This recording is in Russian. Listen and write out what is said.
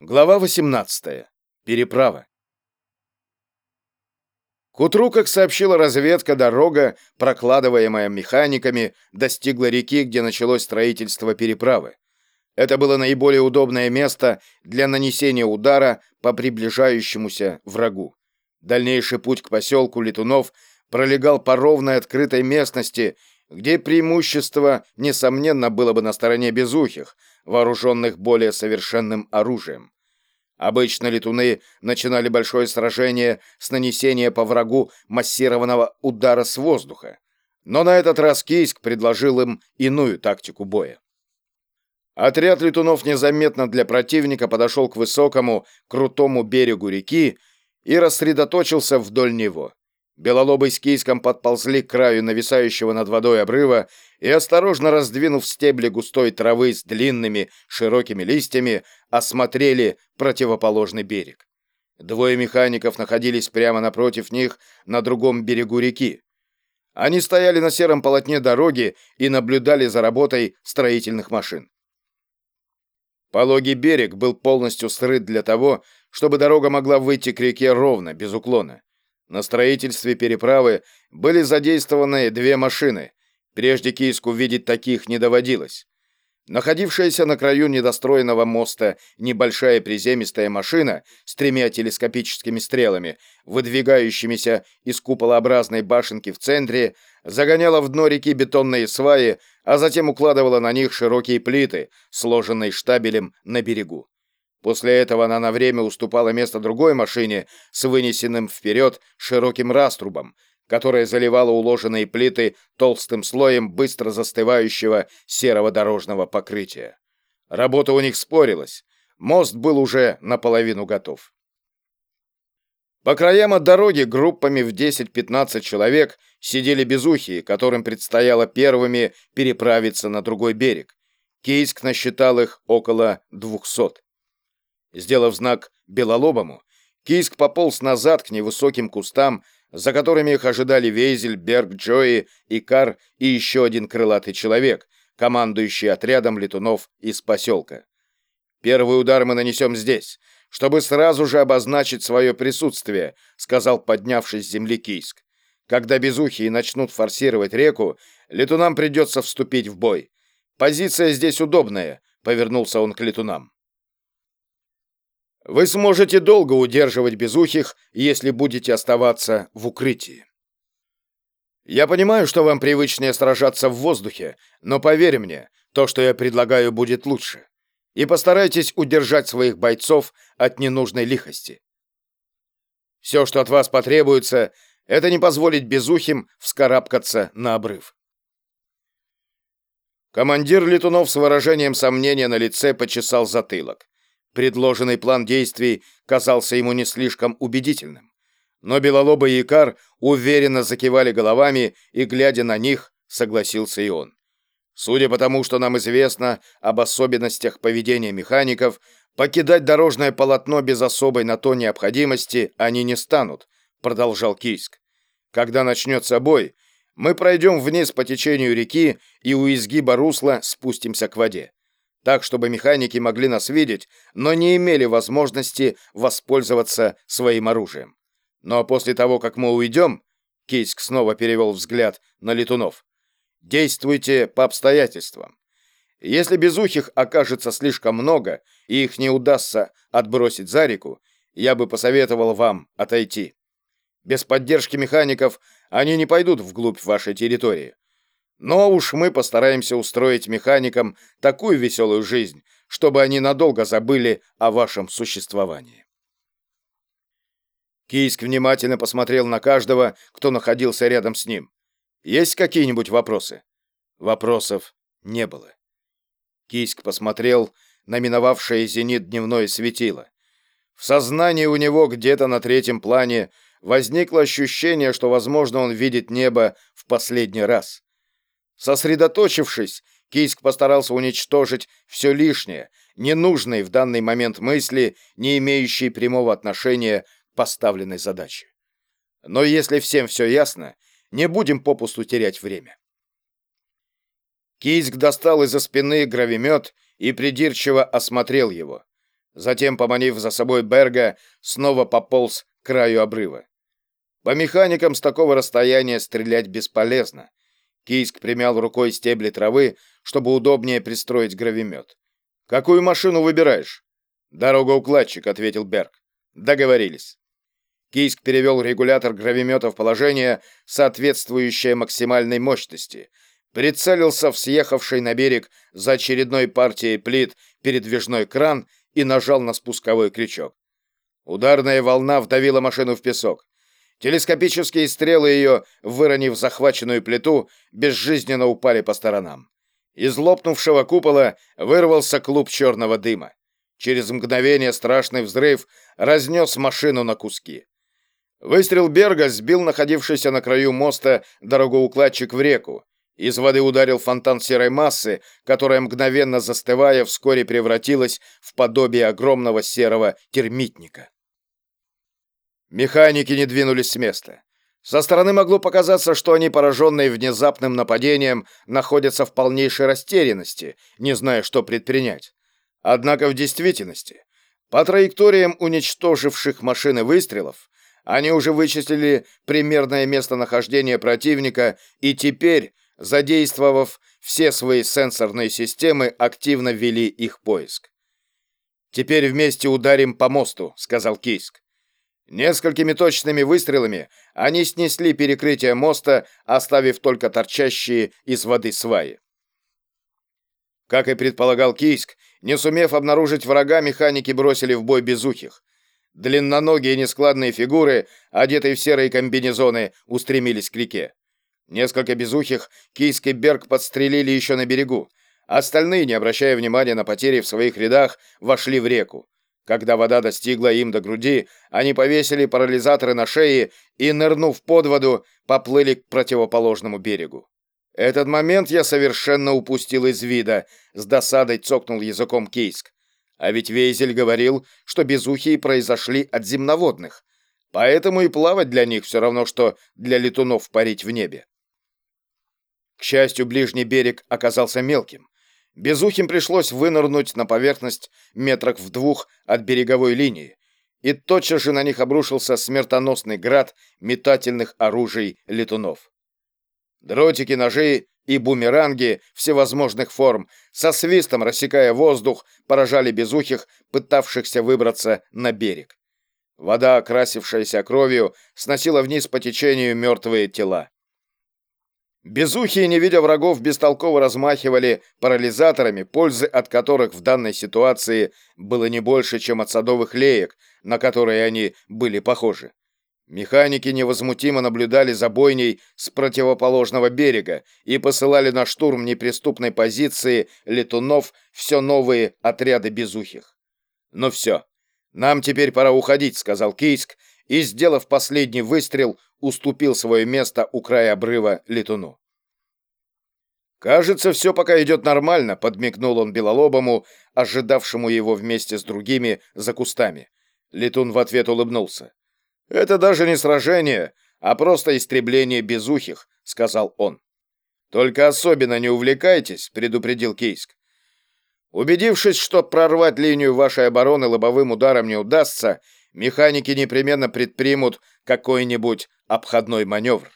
Глава 18. Переправа. К утру, как сообщила разведка, дорога, прокладываемая механиками, достигла реки, где началось строительство переправы. Это было наиболее удобное место для нанесения удара по приближающемуся врагу. Дальнейший путь к поселку Летунов пролегал по ровной открытой местности, где преимущество, несомненно, было бы на стороне безухих, вооруженных более совершенным оружием. Обычно летуны начинали большое сражение с нанесения по врагу массированного удара с воздуха, но на этот раз Кийск предложил им иную тактику боя. Отряд летунов незаметно для противника подошел к высокому, крутому берегу реки и рассредоточился вдоль него. Белолобый с Кийском подползли к краю нависающего над водой обрыва и, осторожно раздвинув стебли густой травы с длинными широкими листьями, осмотрели противоположный берег. Двое механиков находились прямо напротив них на другом берегу реки. Они стояли на сером полотне дороги и наблюдали за работой строительных машин. Пологий берег был полностью срыт для того, чтобы дорога могла выйти к реке ровно, без уклона. На строительстве переправы были задействованы две машины. Прежде Кийску видеть таких не доводилось. Находившаяся на краю недостроенного моста небольшая приземистая машина с тремя телескопическими стрелами, выдвигающимися из куполообразной башенки в центре, загоняла в дно реки бетонные сваи, а затем укладывала на них широкие плиты, сложенные штабелем на берегу. После этого она на время уступала место другой машине с вынесенным вперед широким раструбом, которая заливала уложенные плиты толстым слоем быстро застывающего серого дорожного покрытия. Работа у них спорилась. Мост был уже наполовину готов. По краям от дороги группами в 10-15 человек сидели безухие, которым предстояло первыми переправиться на другой берег. Кейск насчитал их около 200. Сделав знак белолобому, Кийск пополз назад к невысоким кустам, за которыми их ожидали Вейзель, Берг, Джои, Икар и еще один крылатый человек, командующий отрядом летунов из поселка. «Первый удар мы нанесем здесь, чтобы сразу же обозначить свое присутствие», сказал поднявшись с земли Кийск. «Когда безухие начнут форсировать реку, летунам придется вступить в бой. Позиция здесь удобная», — повернулся он к летунам. Вы сможете долго удерживать безухих, если будете оставаться в укрытии. Я понимаю, что вам привычнее сражаться в воздухе, но поверь мне, то, что я предлагаю, будет лучше. И постарайтесь удержать своих бойцов от ненужной лихости. Все, что от вас потребуется, это не позволить безухим вскарабкаться на обрыв. Командир Летунов с выражением сомнения на лице почесал затылок. Предложенный план действий казался ему не слишком убедительным. Но Белолоба и Икар уверенно закивали головами, и, глядя на них, согласился и он. Судя по тому, что нам известно об особенностях поведения механиков, покидать дорожное полотно без особой на то необходимости они не станут, продолжал Кийск. Когда начнется бой, мы пройдем вниз по течению реки и у изгиба русла спустимся к воде так, чтобы механики могли нас видеть, но не имели возможности воспользоваться своим оружием. Но после того, как мы уйдем, Кийск снова перевел взгляд на летунов, действуйте по обстоятельствам. Если безухих окажется слишком много, и их не удастся отбросить за реку, я бы посоветовал вам отойти. Без поддержки механиков они не пойдут вглубь вашей территории. Но уж мы постараемся устроить механикам такую веселую жизнь, чтобы они надолго забыли о вашем существовании. Кийск внимательно посмотрел на каждого, кто находился рядом с ним. Есть какие-нибудь вопросы? Вопросов не было. Кийск посмотрел на миновавшее зенит дневное светило. В сознании у него где-то на третьем плане возникло ощущение, что, возможно, он видит небо в последний раз. Сосредоточившись, Кийск постарался уничтожить все лишнее, ненужные в данный момент мысли, не имеющие прямого отношения к поставленной задаче. Но если всем все ясно, не будем попусту терять время. Кийск достал из-за спины гравимет и придирчиво осмотрел его. Затем, поманив за собой Берга, снова пополз к краю обрыва. По механикам с такого расстояния стрелять бесполезно. Кийск примял рукой стебли травы, чтобы удобнее пристроить гравимет. «Какую машину выбираешь?» «Дорогоукладчик», — ответил Берг. «Договорились». Кийск перевел регулятор гравимета в положение, соответствующее максимальной мощности, прицелился в съехавший на берег за очередной партией плит передвижной кран и нажал на спусковой крючок. Ударная волна вдавила машину в песок. Телескопические стрелы ее, выронив захваченную плиту, безжизненно упали по сторонам. Из лопнувшего купола вырвался клуб черного дыма. Через мгновение страшный взрыв разнес машину на куски. Выстрел Берга сбил находившийся на краю моста дорогоукладчик в реку. Из воды ударил фонтан серой массы, которая, мгновенно застывая, вскоре превратилась в подобие огромного серого термитника. Механики не двинулись с места. Со стороны могло показаться, что они, пораженные внезапным нападением, находятся в полнейшей растерянности, не зная, что предпринять. Однако в действительности, по траекториям уничтоживших машины выстрелов, они уже вычислили примерное местонахождение противника и теперь, задействовав все свои сенсорные системы, активно вели их поиск. «Теперь вместе ударим по мосту», — сказал Кийск. Несколькими точными выстрелами они снесли перекрытие моста, оставив только торчащие из воды сваи. Как и предполагал Кийск, не сумев обнаружить врага, механики бросили в бой безухих. Длинноногие нескладные фигуры, одетые в серые комбинезоны, устремились к реке. Несколько безухих Кийск и Берг подстрелили еще на берегу. Остальные, не обращая внимания на потери в своих рядах, вошли в реку. Когда вода достигла им до груди, они повесили парализаторы на шее и, нырнув под воду, поплыли к противоположному берегу. Этот момент я совершенно упустил из вида, с досадой цокнул языком Кейск. А ведь Вейзель говорил, что безухие произошли от земноводных. Поэтому и плавать для них все равно, что для летунов парить в небе. К счастью, ближний берег оказался мелким. Безухим пришлось вынырнуть на поверхность метрах в двух от береговой линии, и тотчас же на них обрушился смертоносный град метательных оружий летунов. Дротики, ножи и бумеранги всевозможных форм, со свистом рассекая воздух, поражали безухих, пытавшихся выбраться на берег. Вода, окрасившаяся кровью, сносила вниз по течению мертвые тела. Безухие, не видя врагов, бестолково размахивали парализаторами, пользы от которых в данной ситуации было не больше, чем от садовых леек, на которые они были похожи. Механики невозмутимо наблюдали за бойней с противоположного берега и посылали на штурм неприступной позиции летунов все новые отряды безухих. «Ну все, нам теперь пора уходить», — сказал Кейск, и, сделав последний выстрел, уступил свое место у края обрыва летуну. «Кажется, все пока идет нормально», — подмигнул он белолобому, ожидавшему его вместе с другими за кустами. Летун в ответ улыбнулся. «Это даже не сражение, а просто истребление безухих», — сказал он. «Только особенно не увлекайтесь», — предупредил Кейск. «Убедившись, что прорвать линию вашей обороны лобовым ударом не удастся, механики непременно предпримут какой-нибудь обходной маневр.